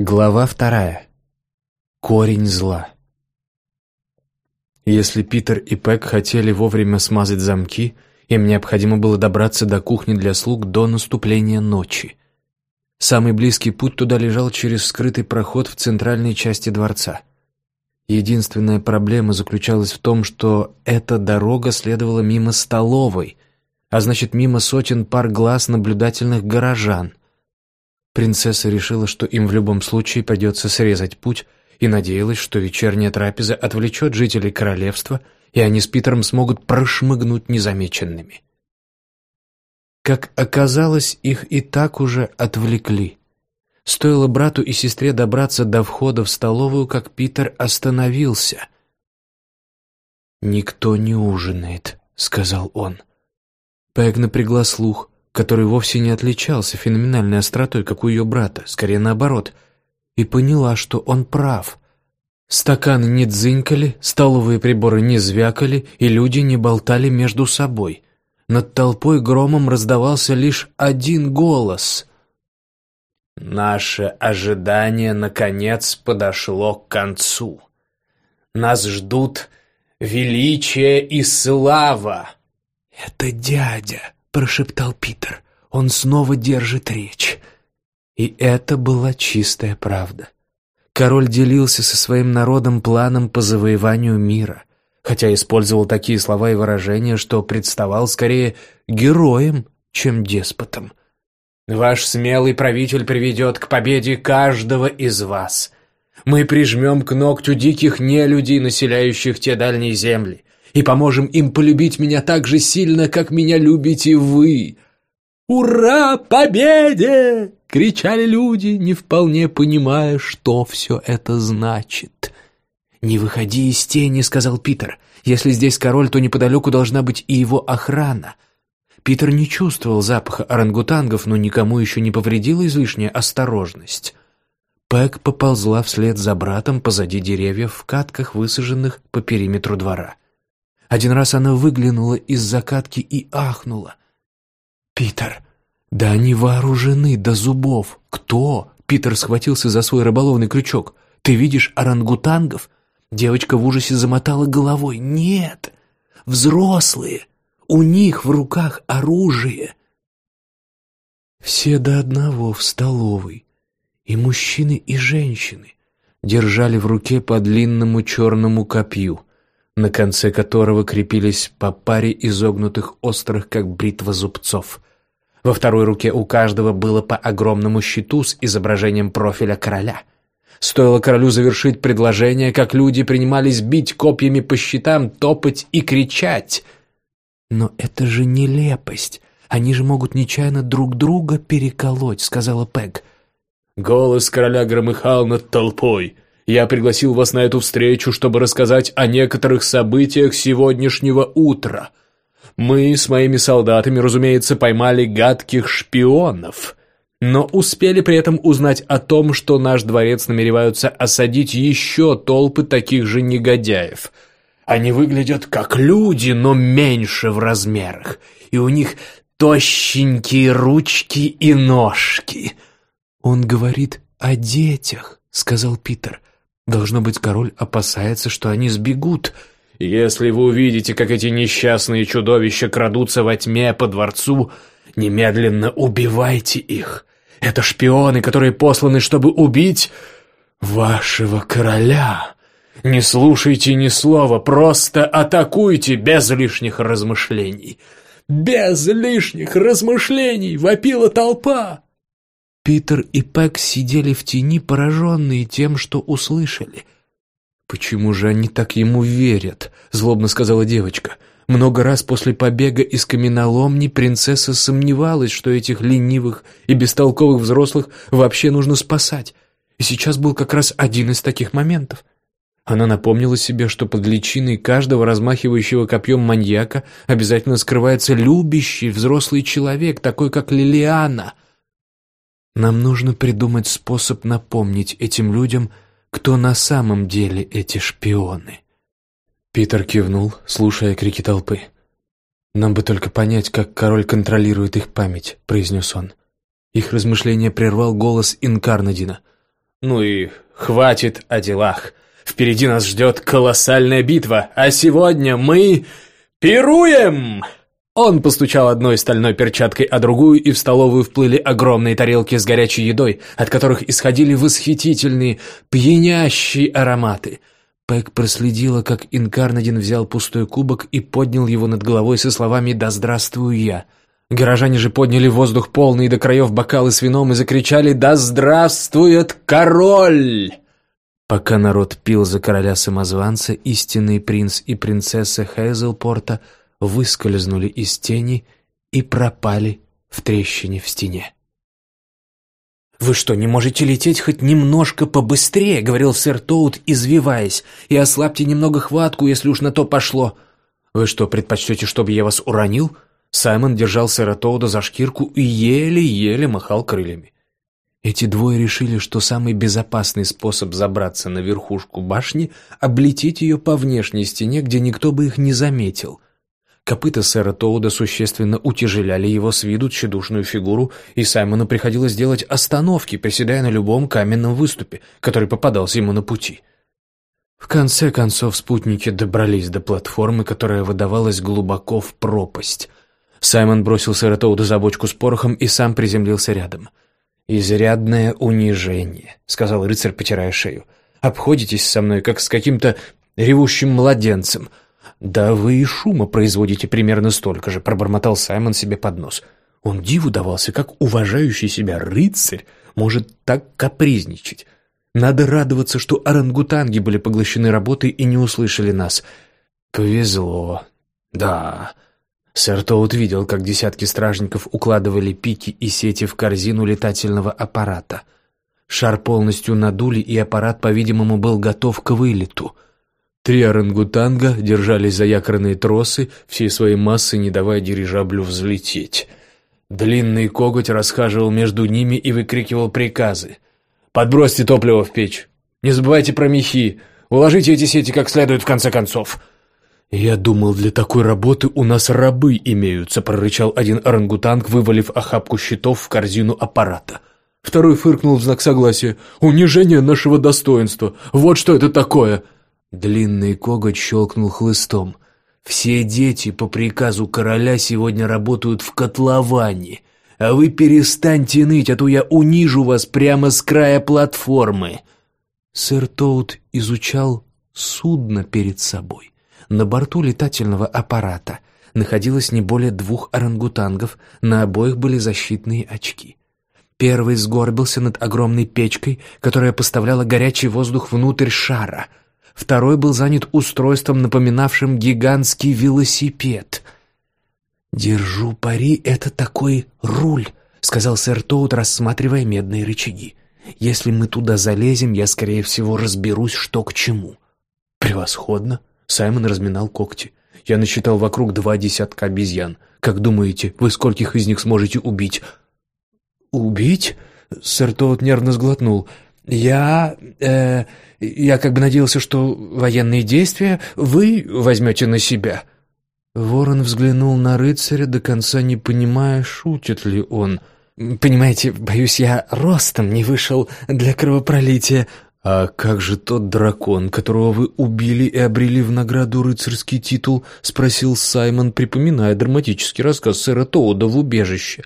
Глава вторая. Корень зла. Если Питер и Пэк хотели вовремя смазать замки, им необходимо было добраться до кухни для слуг до наступления ночи. Самый близкий путь туда лежал через скрытый проход в центральной части дворца. Единственная проблема заключалась в том, что эта дорога следовала мимо столовой, а значит, мимо сотен пар глаз наблюдательных горожан. Принцесса решила, что им в любом случае придется срезать путь, и надеялась, что вечерняя трапеза отвлечет жителей королевства, и они с Питером смогут прошмыгнуть незамеченными. Как оказалось, их и так уже отвлекли. Стоило брату и сестре добраться до входа в столовую, как Питер остановился. «Никто не ужинает», — сказал он. Пэг напрягла слух — который вовсе не отличался феноменальной остротой, как у ее брата, скорее наоборот, и поняла, что он прав. Стаканы не дзынькали, столовые приборы не звякали, и люди не болтали между собой. Над толпой громом раздавался лишь один голос. «Наше ожидание, наконец, подошло к концу. Нас ждут величие и слава!» «Это дядя!» — прошептал Питер. «Он снова держит речь». И это была чистая правда. Король делился со своим народом планом по завоеванию мира, хотя использовал такие слова и выражения, что представал скорее героем, чем деспотом. «Ваш смелый правитель приведет к победе каждого из вас. Мы прижмем к ногтю диких нелюдей, населяющих те дальние земли и поможем им полюбить меня так же сильно, как меня любите вы». «Ура, победе!» — кричали люди, не вполне понимая, что все это значит. «Не выходи из тени», — сказал Питер. «Если здесь король, то неподалеку должна быть и его охрана». Питер не чувствовал запаха орангутангов, но никому еще не повредила излишняя осторожность. Пэк поползла вслед за братом позади деревьев в катках, высаженных по периметру двора. Один раз она выглянула из закатки и ахнула. «Питер, да они вооружены до зубов. Кто?» Питер схватился за свой рыболовный крючок. «Ты видишь орангутангов?» Девочка в ужасе замотала головой. «Нет! Взрослые! У них в руках оружие!» Все до одного в столовой, и мужчины, и женщины, держали в руке по длинному черному копью на конце которого крепились по паре изогнутых острых, как бритва зубцов. Во второй руке у каждого было по огромному щиту с изображением профиля короля. Стоило королю завершить предложение, как люди принимались бить копьями по щитам, топать и кричать. «Но это же нелепость! Они же могут нечаянно друг друга переколоть», — сказала Пэг. Голос короля громыхал над толпой — я пригласил вас на эту встречу, чтобы рассказать о некоторых событиях сегодняшнего утра. Мы с моими солдатами, разумеется, поймали гадких шпионов, но успели при этом узнать о том, что наш дворец намереваются осадить еще толпы таких же негодяев. Они выглядят как люди, но меньше в размерах, и у них тощенькие ручки и ножки. «Он говорит о детях», — сказал Питер. Должно быть, король опасается, что они сбегут. Если вы увидите, как эти несчастные чудовища крадутся во тьме по дворцу, немедленно убивайте их. Это шпионы, которые посланы, чтобы убить вашего короля. Не слушайте ни слова, просто атакуйте без лишних размышлений. Без лишних размышлений вопила толпа. Питер и Пэк сидели в тени, пораженные тем, что услышали. «Почему же они так ему верят?» — злобно сказала девочка. Много раз после побега из каменоломни принцесса сомневалась, что этих ленивых и бестолковых взрослых вообще нужно спасать. И сейчас был как раз один из таких моментов. Она напомнила себе, что под личиной каждого размахивающего копьем маньяка обязательно скрывается любящий взрослый человек, такой как Лилиана — нам нужно придумать способ напомнить этим людям, кто на самом деле эти шпионы. Питер кивнул, слушая крики толпы. «Нам бы только понять, как король контролирует их память», — произнес он. Их размышления прервал голос Инкарнадина. Ну и хватит о делах. Впереди нас ждет колоссальная битва, а сегодня мы пируем!» Он постучал одной стальной перчаткой, а другую, и в столовую вплыли огромные тарелки с горячей едой, от которых исходили восхитительные, пьянящие ароматы. Пэк проследила, как Инкарнадин взял пустой кубок и поднял его над головой со словами «Да здравствую я!». Горожане же подняли воздух полные до краев бокалы с вином и закричали «Да здравствует король!». Пока народ пил за короля-самозванца, истинный принц и принцесса Хейзелпорта – выскользнули из тени и пропали в трещине в стене. «Вы что, не можете лететь хоть немножко побыстрее?» — говорил сэр Тоут, извиваясь. «И ослабьте немного хватку, если уж на то пошло». «Вы что, предпочтете, чтобы я вас уронил?» Саймон держал сэра Тоуда за шкирку и еле-еле махал крыльями. Эти двое решили, что самый безопасный способ забраться на верхушку башни — облететь ее по внешней стене, где никто бы их не заметил — Копыта сэра Тоуда существенно утяжеляли его с виду тщедушную фигуру, и Саймону приходилось делать остановки, приседая на любом каменном выступе, который попадался ему на пути. В конце концов спутники добрались до платформы, которая выдавалась глубоко в пропасть. Саймон бросил сэра Тоуда за бочку с порохом и сам приземлился рядом. «Изрядное унижение», — сказал рыцарь, потирая шею. «Обходитесь со мной, как с каким-то ревущим младенцем». «Да вы и шума производите примерно столько же», — пробормотал Саймон себе под нос. Он диву давался, как уважающий себя рыцарь может так капризничать. Надо радоваться, что орангутанги были поглощены работой и не услышали нас. Повезло. Да. Сэр Тоут видел, как десятки стражников укладывали пики и сети в корзину летательного аппарата. Шар полностью надули, и аппарат, по-видимому, был готов к вылету — Три орангутанга держались за якорные тросы, всей своей массой не давая дирижаблю взлететь. Длинный коготь расхаживал между ними и выкрикивал приказы. «Подбросьте топливо в печь! Не забывайте про мехи! Уложите эти сети как следует в конце концов!» «Я думал, для такой работы у нас рабы имеются», — прорычал один орангутанг, вывалив охапку щитов в корзину аппарата. Второй фыркнул в знак согласия. «Унижение нашего достоинства! Вот что это такое!» Длинный коготь щелкнул хлыстом. «Все дети по приказу короля сегодня работают в котловане, а вы перестаньте ныть, а то я унижу вас прямо с края платформы». Сэр Тоут изучал судно перед собой. На борту летательного аппарата находилось не более двух орангутангов, на обоих были защитные очки. Первый сгорбился над огромной печкой, которая поставляла горячий воздух внутрь шара — второй был занят устройством, напоминавшим гигантский велосипед. «Держу пари, это такой руль», — сказал сэр Тоут, рассматривая медные рычаги. «Если мы туда залезем, я, скорее всего, разберусь, что к чему». «Превосходно!» — Саймон разминал когти. «Я насчитал вокруг два десятка обезьян. Как думаете, вы скольких из них сможете убить?» «Убить?» — сэр Тоут нервно сглотнул. «Я... э... Я как бы надеялся, что военные действия вы возьмете на себя». Ворон взглянул на рыцаря, до конца не понимая, шутит ли он. «Понимаете, боюсь, я ростом не вышел для кровопролития». «А как же тот дракон, которого вы убили и обрели в награду рыцарский титул?» — спросил Саймон, припоминая драматический рассказ сэра Тоуда в убежище.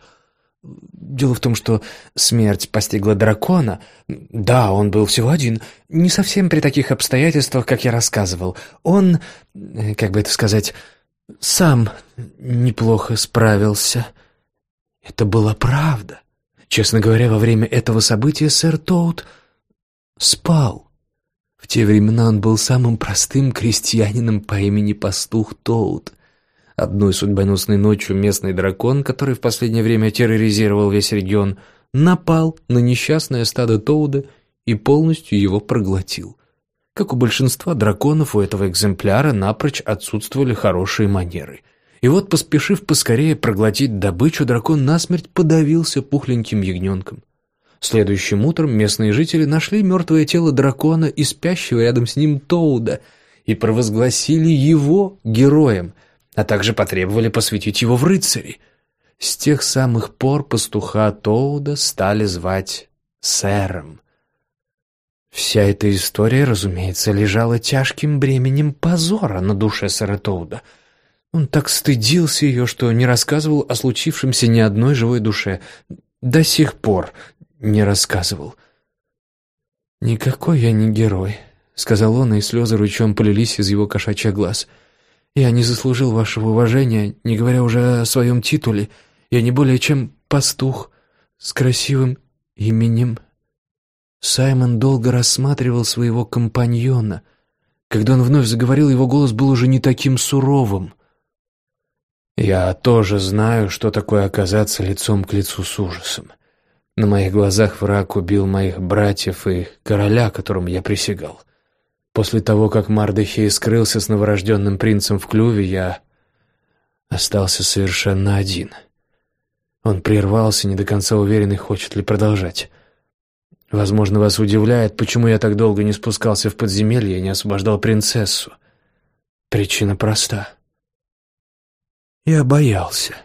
Дело в том, что смерть постигла дракона. Да, он был всего один. Не совсем при таких обстоятельствах, как я рассказывал. Он, э, как бы это сказать, сам неплохо справился. Это была правда. Честно говоря, во время этого события сэр Тоут спал. В те времена он был самым простым крестьянином по имени Пастух Тоут — Одной судьбоносной ночью местный дракон, который в последнее время терроризировал весь регион, напал на несчастное стадо Тоуда и полностью его проглотил. Как у большинства драконов, у этого экземпляра напрочь отсутствовали хорошие манеры. И вот, поспешив поскорее проглотить добычу, дракон насмерть подавился пухленьким ягненком. Следующим утром местные жители нашли мертвое тело дракона и спящего рядом с ним Тоуда и провозгласили его героем – а также потребовали посвятить его в рыцари. С тех самых пор пастуха Тоуда стали звать сэром. Вся эта история, разумеется, лежала тяжким бременем позора на душе Саратоуда. Он так стыдился ее, что не рассказывал о случившемся ни одной живой душе. До сих пор не рассказывал. «Никакой я не герой», — сказал он, и слезы ручьем полились из его кошачьих глаз. «Я не заслужил вашего уважения, не говоря уже о своем титуле. Я не более чем пастух с красивым именем Саймон долго рассматривал своего компаньона. Когда он вновь заговорил, его голос был уже не таким суровым. «Я тоже знаю, что такое оказаться лицом к лицу с ужасом. На моих глазах враг убил моих братьев и короля, которому я присягал. После того, как Мардахей скрылся с новорожденным принцем в клюве, я остался совершенно один. Он прервался, не до конца уверенный, хочет ли продолжать. Возможно, вас удивляет, почему я так долго не спускался в подземелье и не освобождал принцессу. Причина проста. Я боялся.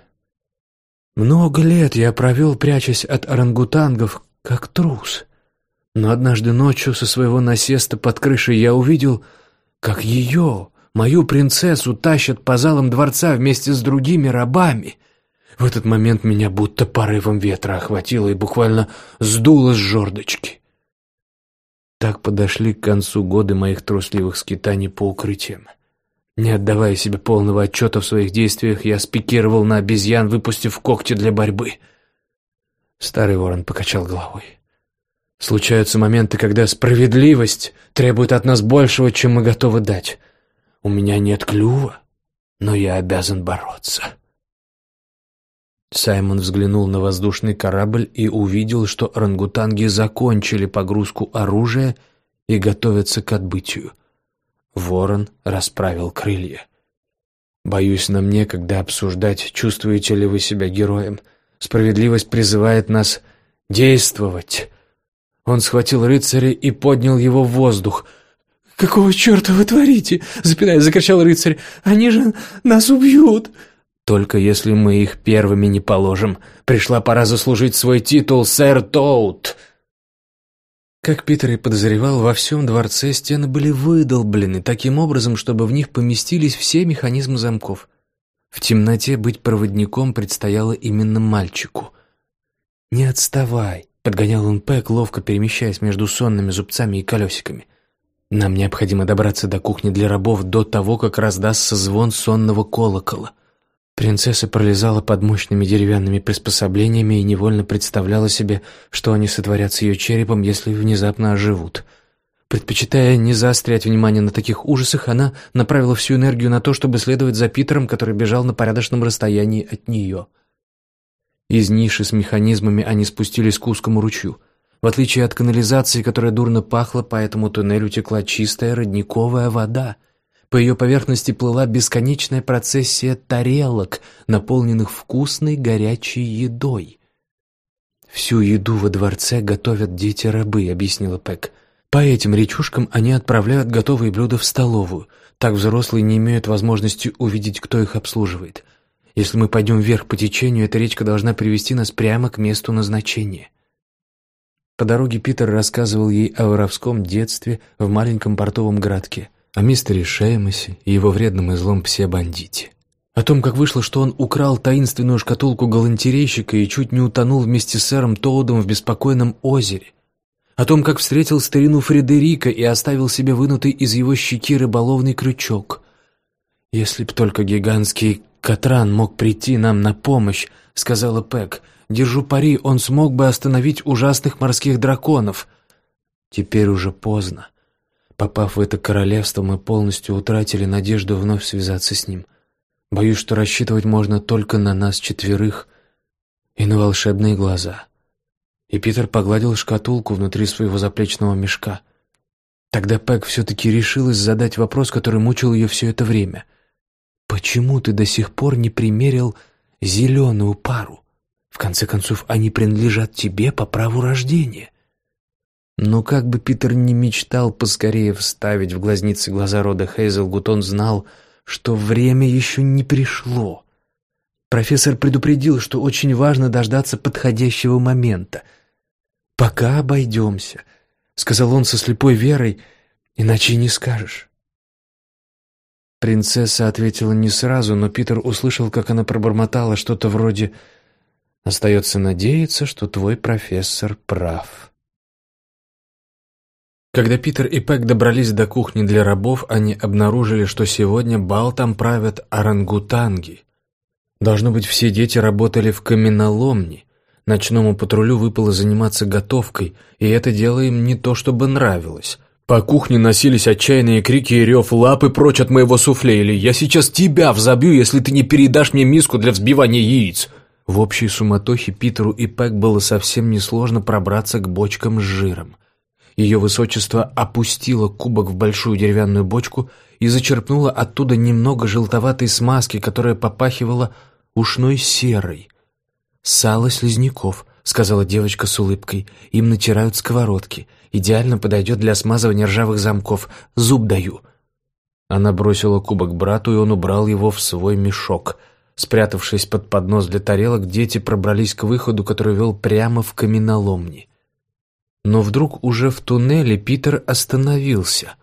Много лет я провел, прячась от орангутангов, как трус. Но однажды ночью со своего насеста под крышей я увидел, как ее, мою принцессу, тащат по залам дворца вместе с другими рабами — в этот момент меня будто порывом ветра охватило и буквально сдуло с жердочки. Так подошли к концу годы моих трусливых скитаний по укрытиям. Не отдавая себе полного отчета в своих действиях, я спикировал на обезьян, выпустив когти для борьбы. Старый ворон покачал головой. Случаются моменты, когда справедливость требует от нас большего, чем мы готовы дать. У меня нет клюва, но я обязан бороться. Саймон взглянул на воздушный корабль и увидел, что орангутанги закончили погрузку оружия и готовятся к отбытию. Ворон расправил крылья. «Боюсь, нам некогда обсуждать, чувствуете ли вы себя героем. Справедливость призывает нас действовать». Он схватил рыцаря и поднял его в воздух. «Какого черта вы творите?» — запинаясь, закричал рыцарь. «Они же нас убьют!» Только если мы их первыми не положим. Пришла пора заслужить свой титул, сэр Тоут!» Как Питер и подозревал, во всем дворце стены были выдолблены таким образом, чтобы в них поместились все механизмы замков. В темноте быть проводником предстояло именно мальчику. «Не отставай», — подгонял он Пэк, ловко перемещаясь между сонными зубцами и колесиками. «Нам необходимо добраться до кухни для рабов до того, как раздастся звон сонного колокола». Принцесса пролезала под мощными деревянными приспособлениями и невольно представляла себе, что они сотворят с ее черепом, если внезапно оживут. Предпочитая не заострять внимание на таких ужасах, она направила всю энергию на то, чтобы следовать за Питером, который бежал на порядочном расстоянии от нее. Из ниши с механизмами они спустились к узкому ручью. В отличие от канализации, которая дурно пахла, по этому туннелю текла чистая родниковая вода — по ее поверхности плыла бесконечная процессия тарелок, наполненных вкусной горячей едой. «Всю еду во дворце готовят дети-рабы», — объяснила Пэк. «По этим речушкам они отправляют готовые блюда в столовую. Так взрослые не имеют возможности увидеть, кто их обслуживает. Если мы пойдем вверх по течению, эта речка должна привести нас прямо к месту назначения». По дороге Питер рассказывал ей о воровском детстве в маленьком портовом городке — о мистере Шеймосе и его вредном и злом псе-бандите. О том, как вышло, что он украл таинственную шкатулку галантерейщика и чуть не утонул вместе с сэром Тоудом в беспокойном озере. О том, как встретил старину Фредерика и оставил себе вынутый из его щеки рыболовный крючок. «Если б только гигантский Катран мог прийти нам на помощь», — сказала Пэк. «Держу пари, он смог бы остановить ужасных морских драконов». Теперь уже поздно. Попав в это королевство, мы полностью утратили надежду вновь связаться с ним. Боюсь, что рассчитывать можно только на нас четверых и на волшебные глаза. И Питер погладил шкатулку внутри своего заплечного мешка. Тогда Пэк все-таки решилась задать вопрос, который мучил ее все это время. «Почему ты до сих пор не примерил зеленую пару? В конце концов, они принадлежат тебе по праву рождения». Но как бы Питер не мечтал поскорее вставить в глазницы глаза рода Хейзелгут, он знал, что время еще не пришло. Профессор предупредил, что очень важно дождаться подходящего момента. «Пока обойдемся. сказал он со слепой верой, иначе не скажешь. Принцесса ответила не сразу, но Питер услышал, как она пробормотала что-то вроде «Остается надеяться, что твой профессор прав». Когда Питер и Пэк добрались до кухни для рабов, они обнаружили, что сегодня бал там правят орангутанги. Должно быть, все дети работали в каменоломне. Ночному патрулю выпало заниматься готовкой, и это дело им не то чтобы нравилось. По кухне носились отчаянные крики и рев «Лапы прочь от моего суфле!» или «Я сейчас тебя взобью, если ты не передашь мне миску для взбивания яиц!» В общей суматохе Питеру и Пэк было совсем несложно пробраться к бочкам с жиром. Ее высочество опустило кубок в большую деревянную бочку и зачерпнуло оттуда немного желтоватой смазки, которая попахивала ушной серой. «Сало слизняков», — сказала девочка с улыбкой. «Им натирают сковородки. Идеально подойдет для смазывания ржавых замков. Зуб даю». Она бросила кубок брату, и он убрал его в свой мешок. Спрятавшись под поднос для тарелок, дети пробрались к выходу, который вел прямо в каменоломни. Но вдруг уже в туннеле Питер остановился.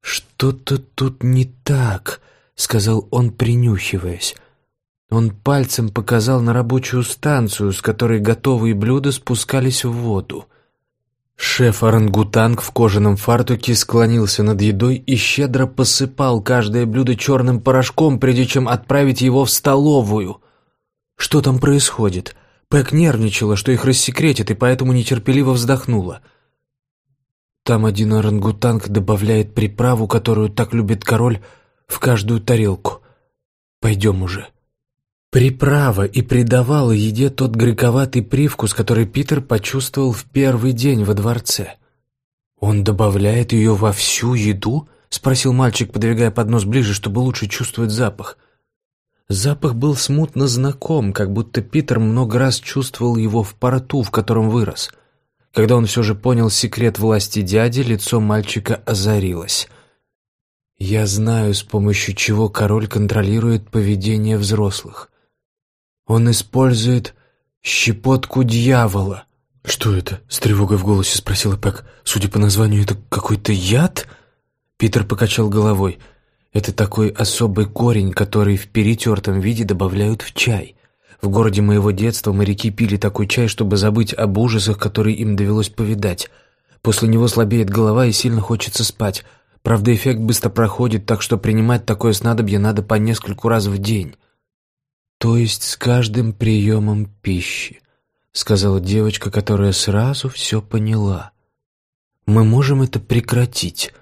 «Что-то тут не так», — сказал он, принюхиваясь. Он пальцем показал на рабочую станцию, с которой готовые блюда спускались в воду. Шеф-орангутанг в кожаном фартуке склонился над едой и щедро посыпал каждое блюдо черным порошком, прежде чем отправить его в столовую. Что там происходит? Пэк нервничала, что их рассекретят, и поэтому нетерпеливо вздохнула. Там один орангутанг добавляет приправу, которую так любит король, в каждую тарелку. Пойдем уже. Приправа и придавала еде тот грековатый привкус, который Питер почувствовал в первый день во дворце. «Он добавляет ее во всю еду?» — спросил мальчик, подвигая поднос ближе, чтобы лучше чувствовать запах. Запах был смутно знаком, как будто Питер много раз чувствовал его в порту, в котором вырос. Когда он все же понял секрет власти дяди, лицо мальчика озарилось. «Я знаю, с помощью чего король контролирует поведение взрослых. Он использует щепотку дьявола». «Что это?» — с тревогой в голосе спросил Пэк. «Судя по названию, это какой-то яд?» Питер покачал головой — это такой особый корень, который в перетертом виде добавляют в чай. В городе моего детства моряки пили такой чай, чтобы забыть об ужасах, которые им довелось повидать. После него слабеет голова и сильно хочется спать. Правда, эффект быстро проходит, так что принимать такое снадобье надо по нескольку раз в день. То есть с каждым приемом пищи, сказала девочка, которая сразу все поняла. Мы можем это прекратить.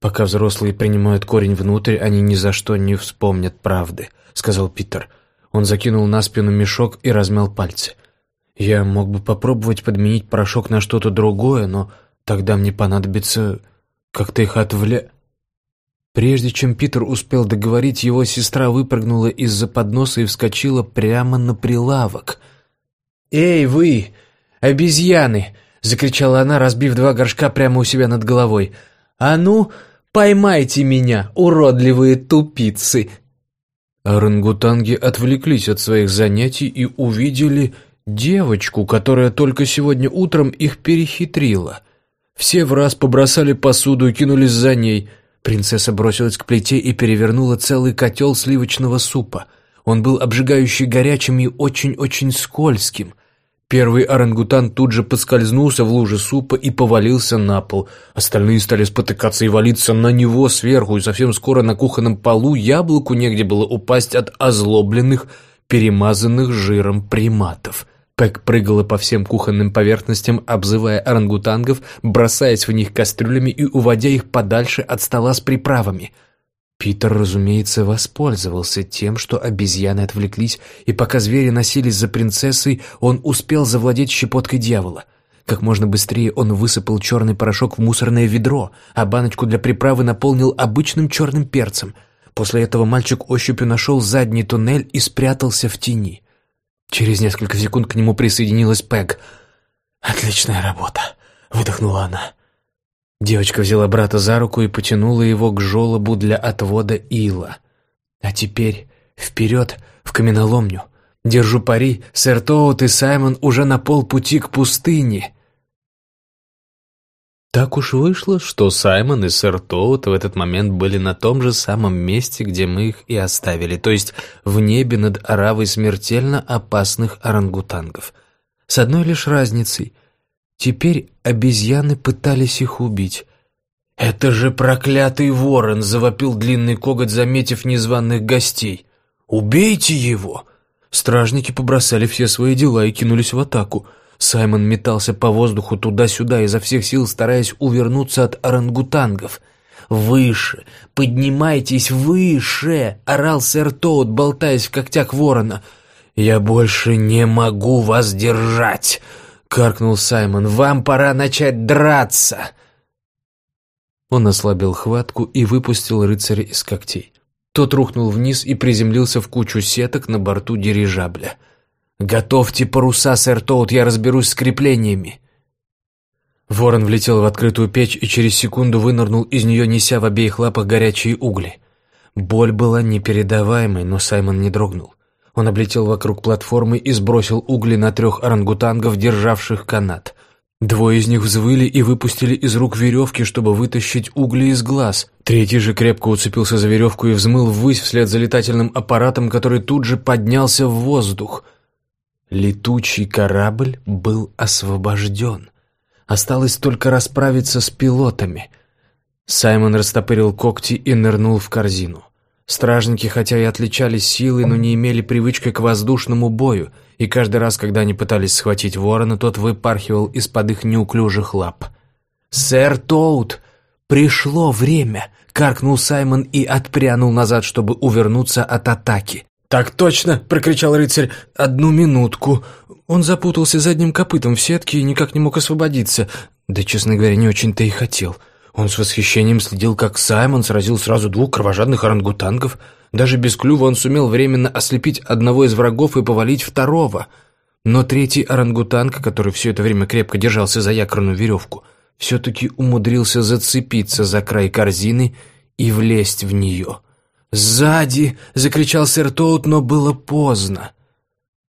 «Пока взрослые принимают корень внутрь, они ни за что не вспомнят правды», — сказал Питер. Он закинул на спину мешок и размял пальцы. «Я мог бы попробовать подменить порошок на что-то другое, но тогда мне понадобится как-то их отвле...» Прежде чем Питер успел договорить, его сестра выпрыгнула из-за подноса и вскочила прямо на прилавок. «Эй, вы, обезьяны!» — закричала она, разбив два горшка прямо у себя над головой. «А ну, поймайте меня, уродливые тупицы!» Орангутанги отвлеклись от своих занятий и увидели девочку, которая только сегодня утром их перехитрила. Все в раз побросали посуду и кинулись за ней. Принцесса бросилась к плите и перевернула целый котел сливочного супа. Он был обжигающе горячим и очень-очень скользким — Первый орангутан тут же поскользнулся в луже супа и повалился на пол. Остальные стали спотыкаться и валиться на него сверху, и совсем скоро на кухонном полу яблоку негде было упасть от озлобленных, перемазанных жиром приматов. Пэк прыгала по всем кухонным поверхностям, обзывая орангутангов, бросаясь в них кастрюлями и уводя их подальше от стола с приправами — Питер, разумеется, воспользовался тем, что обезьяны отвлеклись, и пока звери носились за принцессой, он успел завладеть щепоткой дьявола. Как можно быстрее он высыпал черный порошок в мусорное ведро, а баночку для приправы наполнил обычным черным перцем. После этого мальчик ощупью нашел задний туннель и спрятался в тени. Через несколько секунд к нему присоединилась Пэг. «Отличная работа», — выдохнула она. Девочка взяла брата за руку и потянула его к желобу для отвода ила. «А теперь вперед, в каменоломню. Держу пари, сэр Тоут и Саймон уже на полпути к пустыне». Так уж вышло, что Саймон и сэр Тоут в этот момент были на том же самом месте, где мы их и оставили, то есть в небе над оравой смертельно опасных орангутангов. С одной лишь разницей. Теперь обезьяны пытались их убить. «Это же проклятый ворон!» — завопил длинный коготь, заметив незваных гостей. «Убейте его!» Стражники побросали все свои дела и кинулись в атаку. Саймон метался по воздуху туда-сюда, изо всех сил стараясь увернуться от орангутангов. «Выше! Поднимайтесь выше!» — орал сэр Тоут, болтаясь в когтях ворона. «Я больше не могу вас держать!» — каркнул Саймон. «Вам пора начать драться!» Он ослабил хватку и выпустил рыцаря из когтей. Тот рухнул вниз и приземлился в кучу сеток на борту дирижабля. «Готовьте паруса, сэр Тоут, я разберусь с креплениями». Ворон влетел в открытую печь и через секунду вынырнул из нее, неся в обеих лапах горячие угли. Боль была непередаваемой, но Саймон не дрогнул. Он облетел вокруг платформы и сбросил угли на трех орангутангов, державших канат. Двое из них взвыли и выпустили из рук веревки, чтобы вытащить угли из глаз. Третий же крепко уцепился за веревку и взмыл ввысь вслед за летательным аппаратом, который тут же поднялся в воздух. Летучий корабль был освобожден. Осталось только расправиться с пилотами. Саймон растопырил когти и нырнул в корзину. Стражники, хотя и отличались силой, но не имели привычки к воздушному бою, и каждый раз, когда они пытались схватить ворона, тот выпархивал из-под их неуклюжих лап. «Сэр Тоут, пришло время!» — каркнул Саймон и отпрянул назад, чтобы увернуться от атаки. «Так точно!» — прокричал рыцарь. «Одну минутку!» Он запутался задним копытом в сетке и никак не мог освободиться. Да, честно говоря, не очень-то и хотел. Он с восхищением следил, как Саймон сразил сразу двух кровожадных орангутангов. Даже без клюва он сумел временно ослепить одного из врагов и повалить второго. Но третий орангутанг, который все это время крепко держался за якорную веревку, все-таки умудрился зацепиться за край корзины и влезть в нее. «Сзади!» — закричал сэр Тоут, но было поздно.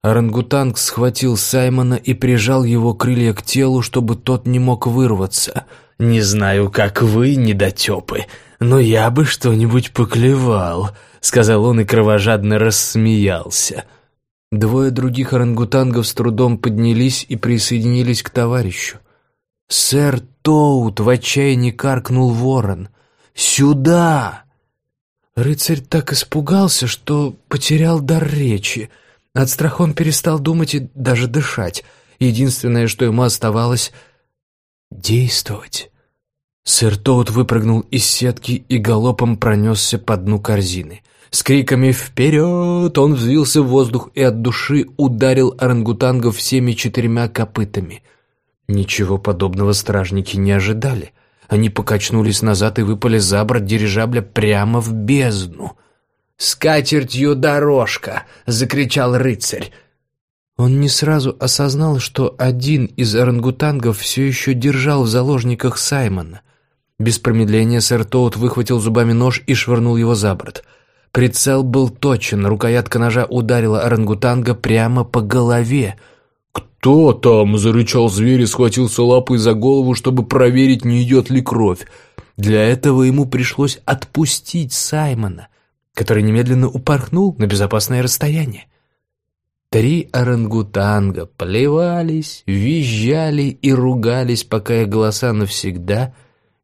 Орангутанг схватил Саймона и прижал его крылья к телу, чтобы тот не мог вырваться — «Не знаю, как вы, недотепы, но я бы что-нибудь поклевал», — сказал он и кровожадно рассмеялся. Двое других орангутангов с трудом поднялись и присоединились к товарищу. «Сэр Тоут!» — в отчаянии каркнул ворон. «Сюда!» Рыцарь так испугался, что потерял дар речи. От страха он перестал думать и даже дышать. Единственное, что ему оставалось действовать. Сэр Тоут выпрыгнул из сетки и галопом пронесся по дну корзины. С криками «Вперед!» он взвился в воздух и от души ударил орангутангов всеми четырьмя копытами. Ничего подобного стражники не ожидали. Они покачнулись назад и выпали за борт дирижабля прямо в бездну. «Скатертью дорожка!» — закричал рыцарь. Он не сразу осознал, что один из орангутангов все еще держал в заложниках Саймона. Без промедления сэр Тоут выхватил зубами нож и швырнул его за борт. Прицел был точен, рукоятка ножа ударила орангутанга прямо по голове. «Кто там?» — зарычал зверь и схватился лапой за голову, чтобы проверить, не идет ли кровь. Для этого ему пришлось отпустить Саймона, который немедленно упорхнул на безопасное расстояние. Три орангутанга плевались, визжали и ругались, пока их голоса навсегда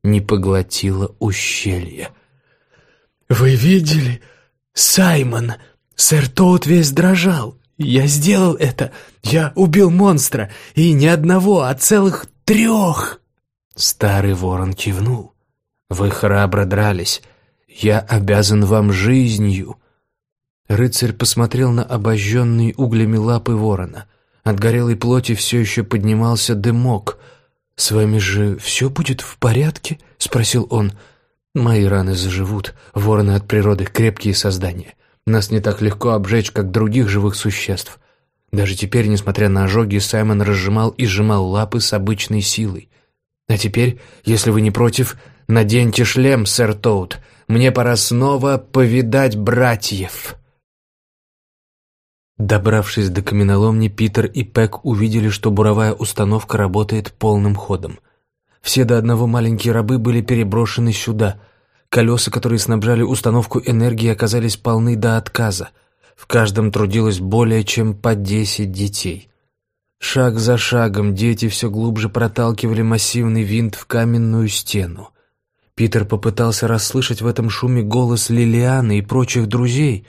не поглотило ущелье. «Вы видели? Саймон! Сэр Тоут весь дрожал. Я сделал это. Я убил монстра. И не одного, а целых трех!» Старый ворон кивнул. «Вы храбро дрались. Я обязан вам жизнью. Рыцарь посмотрел на обожженные углями лапы ворона. От горелой плоти все еще поднимался дымок. «С вами же все будет в порядке?» — спросил он. «Мои раны заживут. Вороны от природы — крепкие создания. Нас не так легко обжечь, как других живых существ». Даже теперь, несмотря на ожоги, Саймон разжимал и сжимал лапы с обычной силой. «А теперь, если вы не против, наденьте шлем, сэр Тоут. Мне пора снова повидать братьев». Добравшись до каменоломни, Питер и Пэк увидели, что буровая установка работает полным ходом. Все до одного маленькие рабы были переброшены сюда. Колеса, которые снабжали установку энергии, оказались полны до отказа. В каждом трудилось более чем по десять детей. Шаг за шагом дети все глубже проталкивали массивный винт в каменную стену. Питер попытался расслышать в этом шуме голос Лилианы и прочих друзей,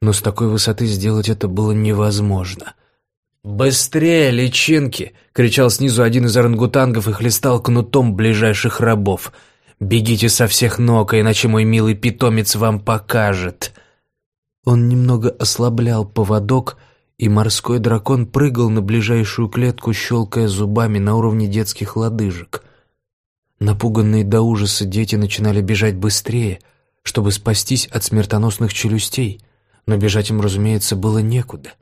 но с такой высоты сделать это было невозможно. «Быстрее, личинки!» — кричал снизу один из орангутангов и хлестал кнутом ближайших рабов. «Бегите со всех ног, иначе мой милый питомец вам покажет!» Он немного ослаблял поводок, и морской дракон прыгал на ближайшую клетку, щелкая зубами на уровне детских лодыжек. Напуганные до ужаса дети начинали бежать быстрее, чтобы спастись от смертоносных челюстей, но бежать им, разумеется, было некуда.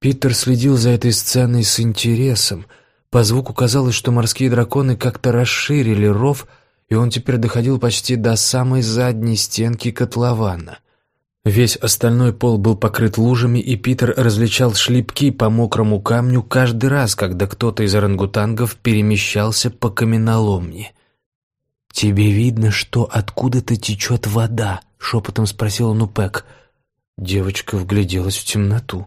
Питер следил за этой сценой с интересом. По звуку казалось, что морские драконы как-то расширили ров, и он теперь доходил почти до самой задней стенки котлована. Весь остальной пол был покрыт лужами, и Питер различал шлепки по мокрому камню каждый раз, когда кто-то из орангутангов перемещался по каменоломне. «Тебе видно, что откуда-то течет вода?» — шепотом спросил он у Пэк. Девочка вгляделась в темноту.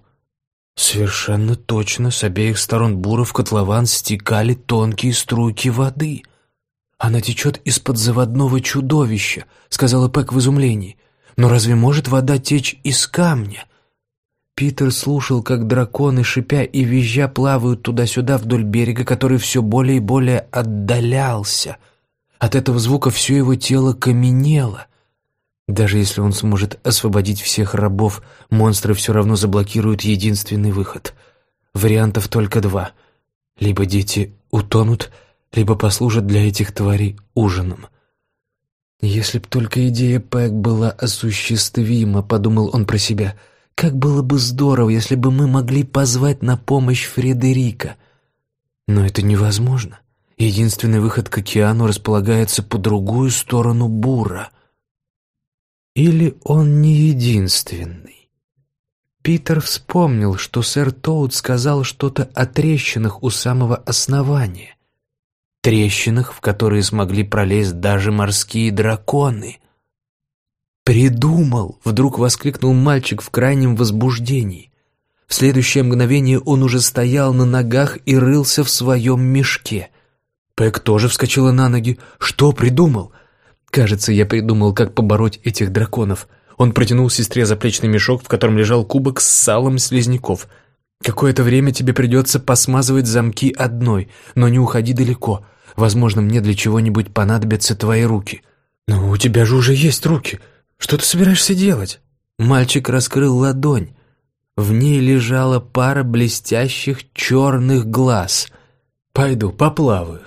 Совершенно точно с обеих сторон бура в котлован стекали тонкие струйки воды. «Она течет из-под заводного чудовища», — сказала Пэк в изумлении. Но разве может вода течь из камня? Питер слушал, как драконы, шипя и визжа, плавают туда-сюда вдоль берега, который все более и более отдалялся. От этого звука все его тело каменело. Даже если он сможет освободить всех рабов, монстры все равно заблокируют единственный выход. Вариантов только два. Либо дети утонут, либо послужат для этих тварей ужином. «Если б только идея Пэк была осуществима», — подумал он про себя, — «как было бы здорово, если бы мы могли позвать на помощь Фредерика». Но это невозможно. Единственный выход к океану располагается по другую сторону бура. Или он не единственный? Питер вспомнил, что сэр Тоут сказал что-то о трещинах у самого основания трещинах, в которые смогли пролезть даже морские драконы. «Придумал!» — вдруг воскликнул мальчик в крайнем возбуждении. В следующее мгновение он уже стоял на ногах и рылся в своем мешке. Пэк тоже вскочила на ноги. «Что придумал?» «Кажется, я придумал, как побороть этих драконов». Он протянул сестре заплечный мешок, в котором лежал кубок с салом слизняков. «Какое-то время тебе придется посмазывать замки одной, но не уходи далеко. Возможно, мне для чего-нибудь понадобятся твои руки». «Но у тебя же уже есть руки. Что ты собираешься делать?» Мальчик раскрыл ладонь. В ней лежала пара блестящих черных глаз. «Пойду, поплаваю.